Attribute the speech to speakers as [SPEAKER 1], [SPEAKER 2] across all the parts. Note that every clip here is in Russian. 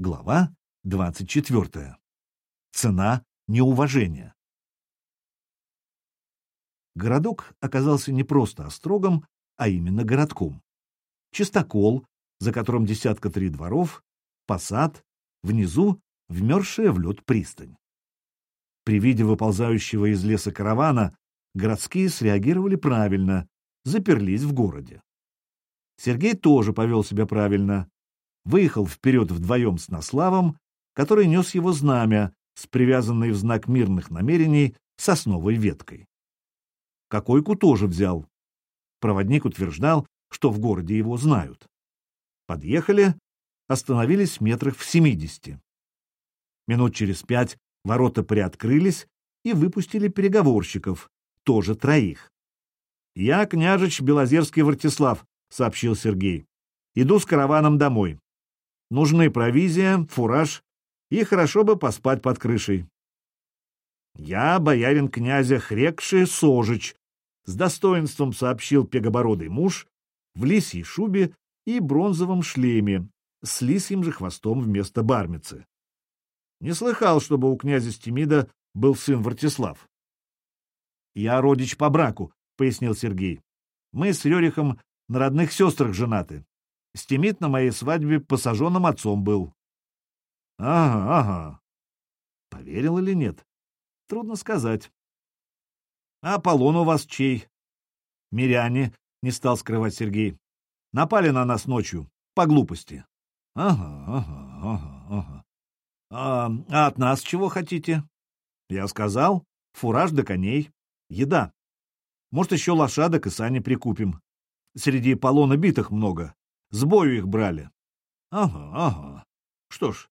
[SPEAKER 1] Глава 24. Цена неуважения. Городок оказался не просто острогом, а именно городком. Чистокол, за которым десятка три дворов, посад, внизу вмерзшая в лед пристань. При виде выползающего из леса каравана городские среагировали правильно, заперлись в городе. Сергей тоже повел себя правильно, выехал вперед вдвоем с Наславом, который нес его знамя с привязанной в знак мирных намерений сосновой веткой. Кокойку тоже взял. Проводник утверждал, что в городе его знают. Подъехали, остановились в метрах в семидесяти. Минут через пять ворота приоткрылись и выпустили переговорщиков, тоже троих. «Я княжич Белозерский Вартислав», — сообщил Сергей. «Иду с караваном домой. Нужны провизия, фураж и хорошо бы поспать под крышей. Я, боярин князя Хрекши Сожич, с достоинством сообщил пегобородый муж в лисьей шубе и бронзовом шлеме, с лисьим же хвостом вместо бармицы. Не слыхал, чтобы у князя Стемида был сын Вартислав. — Я родич по браку, — пояснил Сергей. — Мы с Рерихом на родных сестрах женаты. Стемит на моей свадьбе посаженным отцом был. — Ага, ага. Поверил или нет? Трудно сказать. — А Аполлон у вас чей? — Миряне, — не стал скрывать Сергей. — Напали на нас ночью, по глупости. — Ага, ага, ага, ага. А, а от нас чего хотите? — Я сказал, фураж до коней, еда. Может, еще лошадок и сани прикупим. Среди полона битых много. С бою их брали. Ага, ага. Что ж,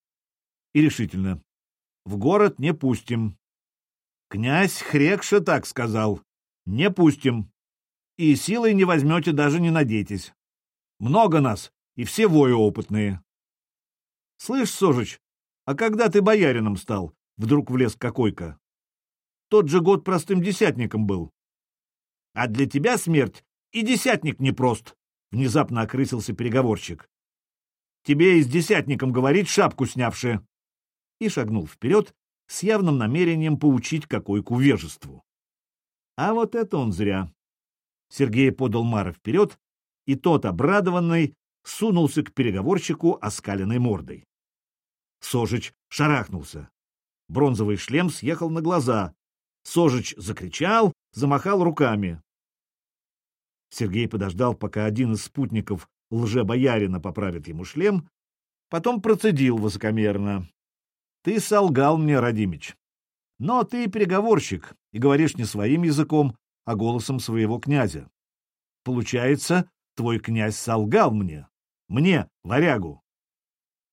[SPEAKER 1] и решительно. В город не пустим. Князь Хрекша так сказал. Не пустим. И силой не возьмете, даже не надейтесь. Много нас, и все вои опытные. Слышь, Сожич, а когда ты боярином стал? Вдруг влез Кокойка. Тот же год простым десятником был. А для тебя смерть и десятник непрост. — внезапно окрысился переговорщик. «Тебе и с десятником говорить, шапку снявши!» И шагнул вперед с явным намерением поучить какой-ку вежеству. А вот это он зря. Сергей подал Мара вперед, и тот, обрадованный, сунулся к переговорщику оскаленной мордой. Сожич шарахнулся. Бронзовый шлем съехал на глаза. Сожич закричал, замахал руками. Сергей подождал, пока один из спутников лже-боярина поправит ему шлем, потом процедил высокомерно. — Ты солгал мне, Радимич. Но ты переговорщик и говоришь не своим языком, а голосом своего князя. Получается, твой князь солгал мне. Мне, варягу.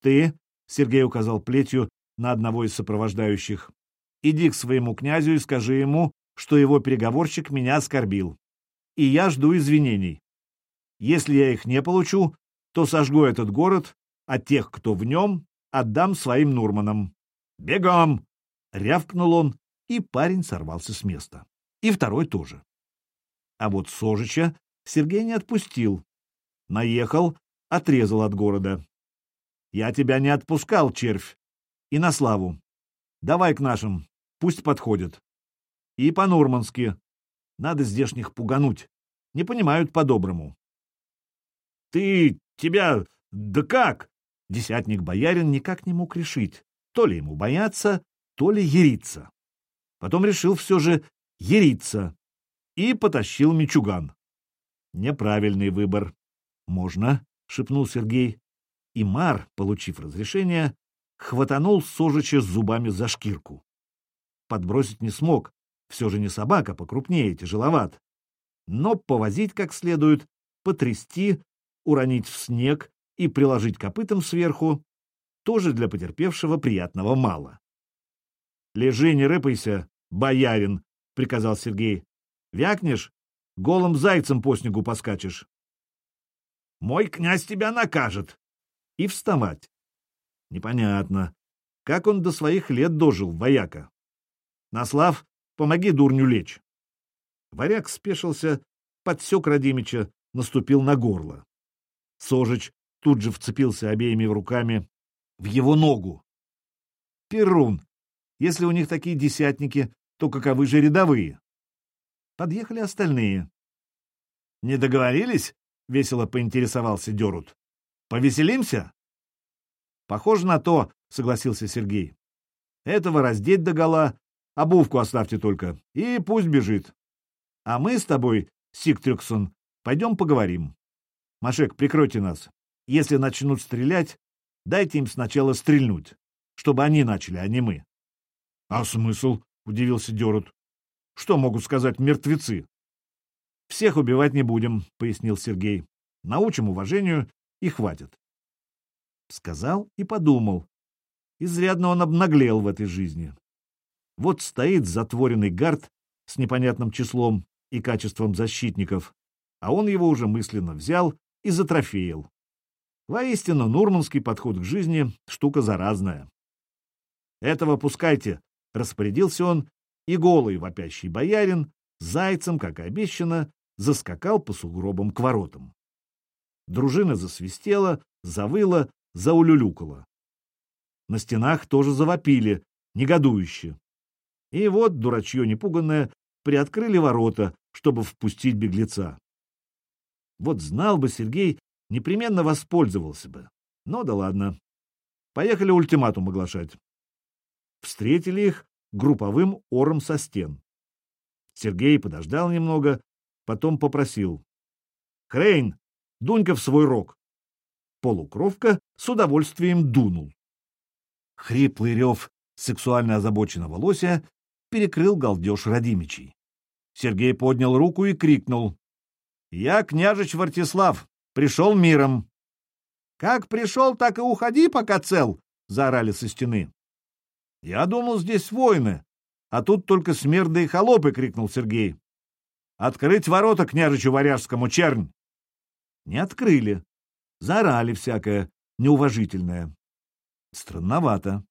[SPEAKER 1] Ты, — Сергей указал плетью на одного из сопровождающих, — иди к своему князю и скажи ему, что его переговорщик меня оскорбил и я жду извинений. Если я их не получу, то сожгу этот город, а тех, кто в нем, отдам своим Нурманам. «Бегом!» — рявкнул он, и парень сорвался с места. И второй тоже. А вот Сожича Сергей не отпустил. Наехал, отрезал от города. «Я тебя не отпускал, червь. И на славу. Давай к нашим, пусть подходят. И по-нурмански. Надо здешних пугануть. Не понимают по-доброму. — Ты... тебя... да как? Десятник-боярин никак не мог решить, то ли ему бояться, то ли ериться. Потом решил все же ериться и потащил мечуган. Неправильный выбор. «Можно», — шепнул Сергей. И Мар, получив разрешение, хватанул Сожича зубами за шкирку. Подбросить не смог, все же не собака, покрупнее, тяжеловат. Но повозить как следует, потрясти, уронить в снег и приложить копытом сверху тоже для потерпевшего приятного мало. — Лежи, не рыпайся, боярин, — приказал Сергей. — Вякнешь, голым зайцем по снегу поскачешь. — Мой князь тебя накажет. И вставать. Непонятно, как он до своих лет дожил, вояка. Наслав Помоги дурню лечь. Варяг спешился, подсек Радимича, наступил на горло. Сожич тут же вцепился обеими руками в его ногу. Перун. Если у них такие десятники, то каковы же рядовые? Подъехали остальные. Не договорились? Весело поинтересовался Дерут. Повеселимся? Похоже на то, согласился Сергей. Этого раздеть догола, обувку оставьте только, и пусть бежит. А мы с тобой, Сиктрюксон, пойдем поговорим. Машек, прикройте нас. Если начнут стрелять, дайте им сначала стрельнуть, чтобы они начали, а не мы. — А смысл? — удивился Дерут. — Что могут сказать мертвецы? — Всех убивать не будем, — пояснил Сергей. — Научим уважению и хватит. Сказал и подумал. Изрядно он обнаглел в этой жизни. Вот стоит затворенный гард с непонятным числом и качеством защитников, а он его уже мысленно взял и затрофеил. Воистину, нурманский подход к жизни — штука заразная. «Этого пускайте», — распорядился он, и голый вопящий боярин, зайцем, как обещано, заскакал по сугробам к воротам. Дружина засвистела, завыла, заулюлюкала. На стенах тоже завопили, негодующе. И вот, дурачье непуганное, приоткрыли ворота, чтобы впустить беглеца. Вот знал бы Сергей, непременно воспользовался бы. Но да ладно. Поехали ультиматум оглашать. Встретили их групповым ором со стен. Сергей подождал немного, потом попросил. «Хрейн, дунь-ка в свой рог!» Полукровка с удовольствием дунул. Хриплый рев сексуально озабоченного лося перекрыл галдеж Радимичей. Сергей поднял руку и крикнул. «Я княжич Вартислав, пришел миром». «Как пришел, так и уходи, пока цел!» — заорали со стены. «Я думал, здесь воины, а тут только смерды и холопы!» — крикнул Сергей. «Открыть ворота княжичу Варяжскому, чернь!» Не открыли. Заорали всякое, неуважительное. Странновато.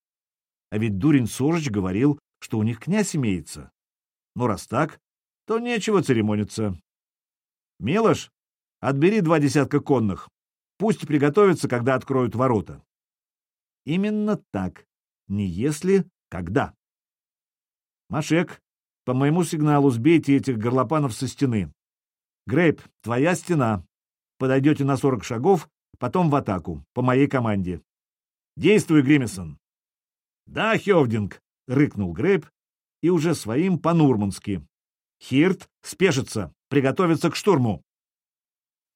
[SPEAKER 1] А ведь Дурин Сорыч говорил, что у них князь имеется. Но раз так, то нечего церемониться. Мелош, отбери два десятка конных. Пусть приготовятся, когда откроют ворота. Именно так. Не если, когда. Машек, по моему сигналу сбейте этих горлопанов со стены. Грейп, твоя стена. Подойдете на сорок шагов, потом в атаку, по моей команде. Действуй, Гримисон. Да, Хевдинг, рыкнул Грейп и уже своим по-нурмански. Хирт спешится, приготовиться к штурму.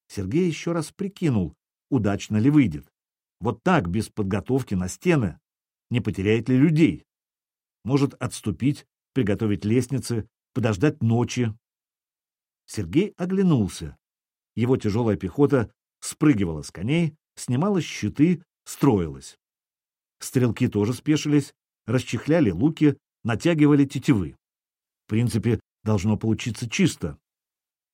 [SPEAKER 1] Сергей еще раз прикинул, удачно ли выйдет. Вот так, без подготовки на стены. Не потеряет ли людей? Может отступить, приготовить лестницы, подождать ночи. Сергей оглянулся. Его тяжелая пехота спрыгивала с коней, снимала щиты, строилась. Стрелки тоже спешились, расчехляли луки, натягивали тетивы. В принципе, должно получиться чисто.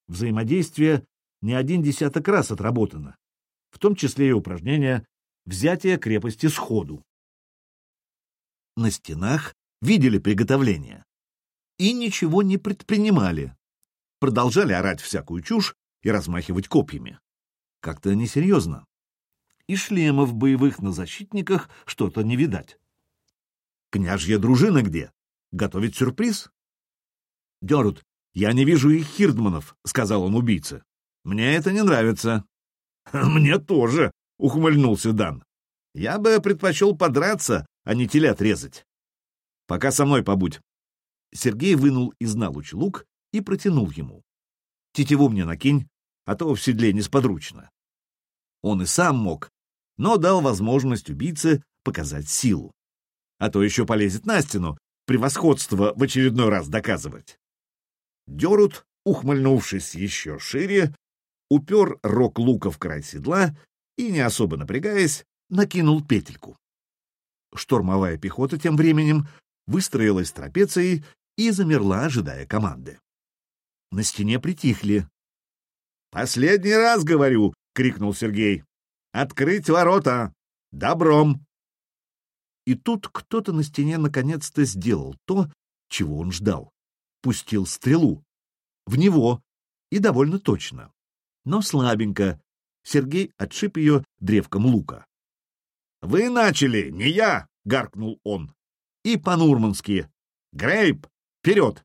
[SPEAKER 1] Взаимодействие не один десяток раз отработано, в том числе и упражнение «взятие крепости сходу». На стенах видели приготовление и ничего не предпринимали. Продолжали орать всякую чушь и размахивать копьями. Как-то несерьезно и шлемов боевых на защитниках что-то не видать. Княжья дружина где? Готовит сюрприз? Дерут, я не вижу их хирдманов, — сказал он убийце. Мне это не нравится. Мне тоже, — ухмыльнулся Дан. Я бы предпочел подраться, а не телят резать. Пока со мной побудь. Сергей вынул из налуч лук и протянул ему. Тетиву мне накинь, а то в седле несподручно. Он и сам мог, но дал возможность убийце показать силу. А то еще полезет на стену, превосходство в очередной раз доказывать. Дерут, ухмыльнувшись еще шире, упер рог лука в край седла и, не особо напрягаясь, накинул петельку. Штурмовая пехота тем временем выстроилась трапецией и замерла, ожидая команды. На стене притихли. «Последний раз говорю!» — крикнул Сергей. Открыть ворота! Добром!» И тут кто-то на стене наконец-то сделал то, чего он ждал. Пустил стрелу. В него. И довольно точно. Но слабенько. Сергей отшиб ее древком лука. «Вы начали, не я!» — гаркнул он. И по-нурмански «Грейп! Вперед!»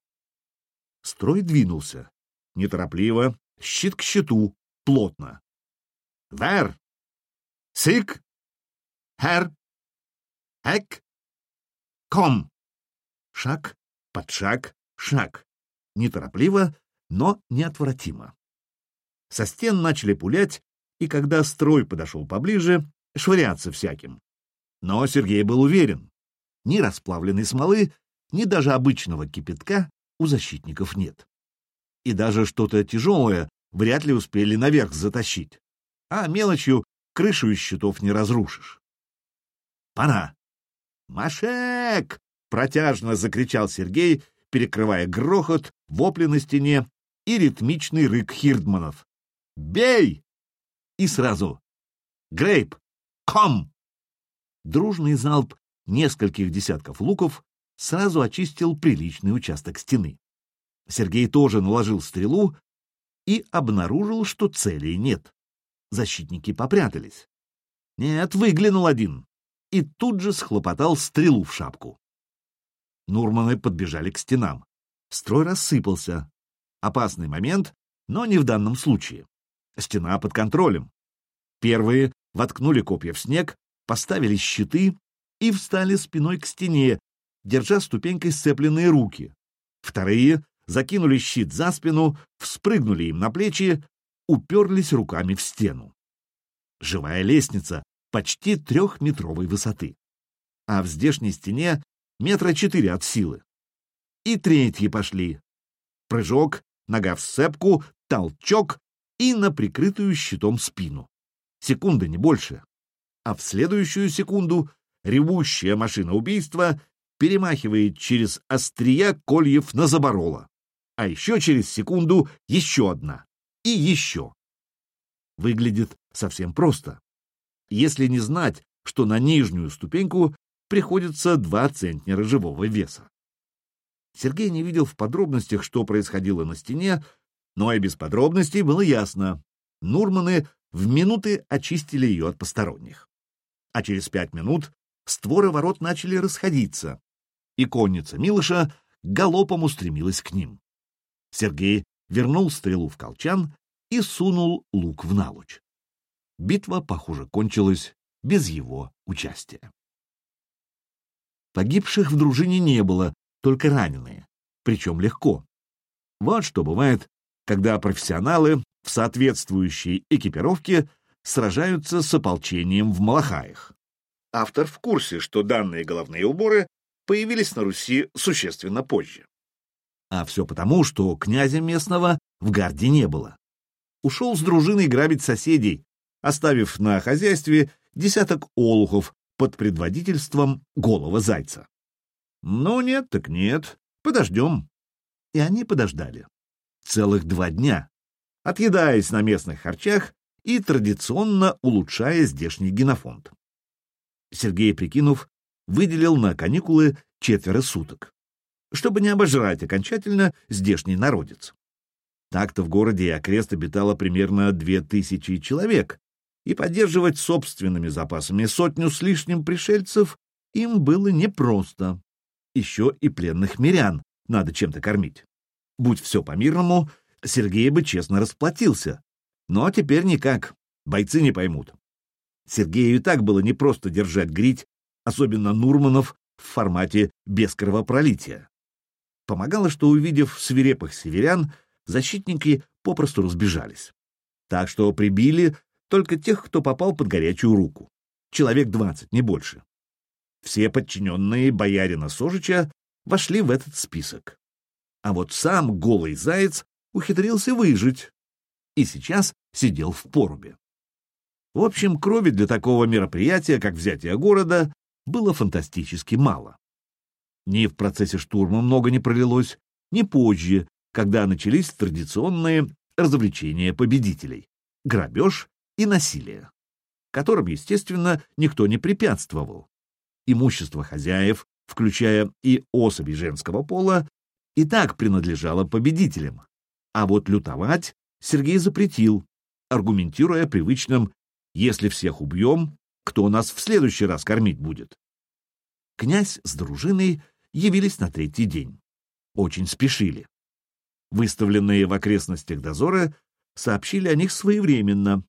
[SPEAKER 1] Строй двинулся. Неторопливо, щит к щиту, плотно. «Вер! Сик! Хер! Эк! Ком!» Шаг, подшаг, шаг. Неторопливо, но неотвратимо. Со стен начали пулять, и когда строй подошел поближе, швыряться всяким. Но Сергей был уверен, ни расплавленной смолы, ни даже обычного кипятка у защитников нет. И даже что-то тяжелое вряд ли успели наверх затащить. А мелочью крышу из щитов не разрушишь. Пора. «Машек!» — протяжно закричал Сергей, перекрывая грохот, вопли на стене и ритмичный рык Хирдманов. «Бей!» И сразу «Грейп! Ком!» Дружный залп нескольких десятков луков сразу очистил приличный участок стены. Сергей тоже наложил стрелу и обнаружил, что целей нет. Защитники попрятались. Нет, выглянул один и тут же схлопотал стрелу в шапку. Нурманы подбежали к стенам. Строй рассыпался. Опасный момент, но не в данном случае. Стена под контролем. Первые воткнули копья в снег, поставили щиты и встали спиной к стене, держа ступенькой сцепленные руки. Вторые закинули щит за спину, вспрыгнули им на плечи, уперлись руками в стену. Живая лестница почти трехметровой высоты. А в здешней стене метра четыре от силы. И третьи пошли. Прыжок, нога в сцепку, толчок и на прикрытую щитом спину. Секунда, не больше. А в следующую секунду ревущая машина убийства перемахивает через острия кольев на заборола. А еще через секунду еще одна. И еще. Выглядит совсем просто. Если не знать, что на нижнюю ступеньку приходится два центнера живого веса. Сергей не видел в подробностях, что происходило на стене, но и без подробностей было ясно. Нурманы в минуты очистили ее от посторонних. А через пять минут створы ворот начали расходиться, и конница Милыша галопом устремилась к ним. Сергей вернул стрелу в колчан и сунул лук в налуч. Битва, похоже, кончилась без его участия. Погибших в дружине не было, только раненые, причем легко. Вот что бывает, когда профессионалы в соответствующей экипировке сражаются с ополчением в Малахаях. Автор в курсе, что данные головные уборы появились на Руси существенно позже. А все потому, что князя местного в гарде не было. Ушел с дружиной грабить соседей, оставив на хозяйстве десяток олухов под предводительством голого зайца. Ну нет, так нет, подождем. И они подождали. Целых два дня, отъедаясь на местных харчах и традиционно улучшая здешний генофонд. Сергей, прикинув, выделил на каникулы четверо суток, чтобы не обожрать окончательно здешний народец. Так-то в городе и окрест обитало примерно две тысячи человек, и поддерживать собственными запасами сотню с лишним пришельцев им было непросто. Еще и пленных мирян надо чем-то кормить. Будь все по-мирному, Сергей бы честно расплатился. Но теперь никак, бойцы не поймут. Сергею и так было непросто держать грить особенно Нурманов, в формате без кровопролития. Помогало, что, увидев свирепых северян, защитники попросту разбежались. Так что прибили только тех, кто попал под горячую руку. Человек двадцать, не больше. Все подчиненные боярина Сожича вошли в этот список. А вот сам голый заяц ухитрился выжить и сейчас сидел в порубе. В общем, крови для такого мероприятия, как взятие города, было фантастически мало. Ни в процессе штурма много не пролилось, ни позже, когда начались традиционные развлечения победителей — грабеж и насилие, которым, естественно, никто не препятствовал. Имущество хозяев, включая и особи женского пола, и так принадлежало победителям. А вот лютовать Сергей запретил, аргументируя привычным «если всех убьем, кто нас в следующий раз кормить будет. Князь с дружиной явились на третий день. Очень спешили. Выставленные в окрестностях дозоры сообщили о них своевременно,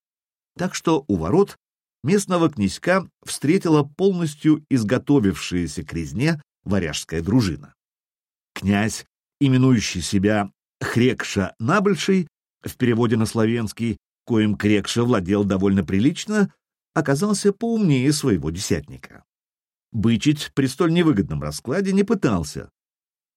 [SPEAKER 1] так что у ворот местного князька встретила полностью изготовившаяся к резне варяжская дружина. Князь, именующий себя Хрекша Набольший, в переводе на славянский, коим Крекша владел довольно прилично, оказался поумнее своего десятника. Бычить при столь невыгодном раскладе не пытался.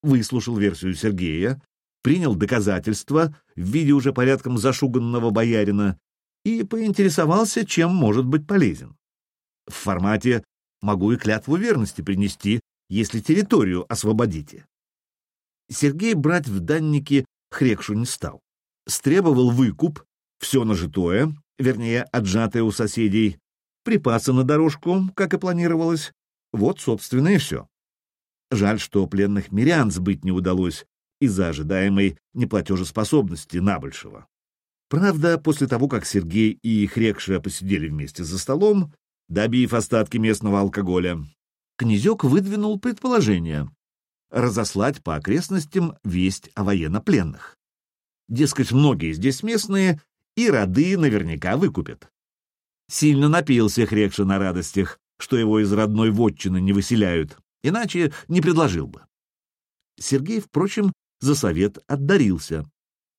[SPEAKER 1] Выслушал версию Сергея, принял доказательства в виде уже порядком зашуганного боярина и поинтересовался, чем может быть полезен. В формате «могу и клятву верности принести, если территорию освободите». Сергей брать в данники Хрекшу не стал. Стребовал выкуп, все нажитое, вернее, отжатое у соседей, припасы на дорожку, как и планировалось. Вот, собственно, и все. Жаль, что пленных мирян сбыть не удалось из-за ожидаемой неплатежеспособности Набольшего. Правда, после того, как Сергей и Хрекша посидели вместе за столом, добив остатки местного алкоголя, князек выдвинул предположение разослать по окрестностям весть о военнопленных. Дескать, многие здесь местные, и роды наверняка выкупят. Сильно напился Хрекша на радостях, что его из родной вотчины не выселяют, иначе не предложил бы. Сергей, впрочем, за совет отдарился,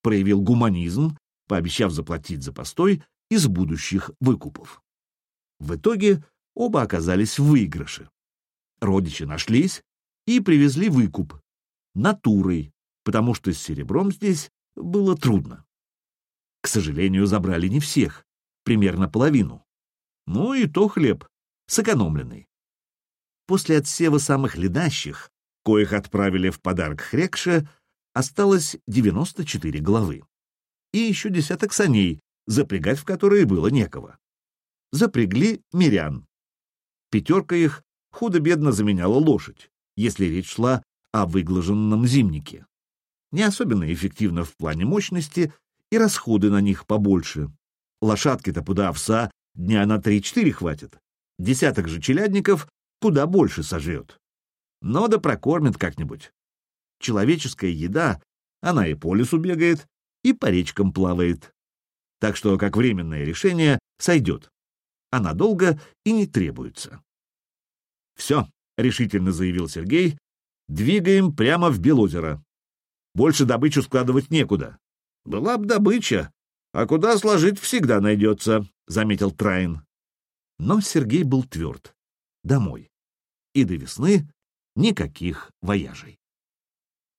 [SPEAKER 1] проявил гуманизм пообещав заплатить за постой из будущих выкупов. В итоге оба оказались в выигрыше. Родичи нашлись и привезли выкуп натурой, потому что с серебром здесь было трудно. К сожалению, забрали не всех, примерно половину. Ну и то хлеб, сэкономленный. После отсева самых ледащих, коих отправили в подарок Хрекше, осталось 94 головы и еще десяток саней, запрягать в которые было некого. Запрягли мирян. Пятерка их худо-бедно заменяла лошадь, если речь шла о выглаженном зимнике. Не особенно эффективно в плане мощности, и расходы на них побольше. Лошадки-то пуда овса дня на три-четыре хватит. Десяток же челядников куда больше сожрет. Но да прокормит как-нибудь. Человеческая еда, она и по лесу бегает, и по речкам плавает. Так что, как временное решение, сойдет. А надолго и не требуется. «Все», — решительно заявил Сергей, — «двигаем прямо в Белозеро. Больше добычу складывать некуда». «Была б добыча, а куда сложить всегда найдется», — заметил Траин. Но Сергей был тверд. Домой. И до весны никаких вояжей.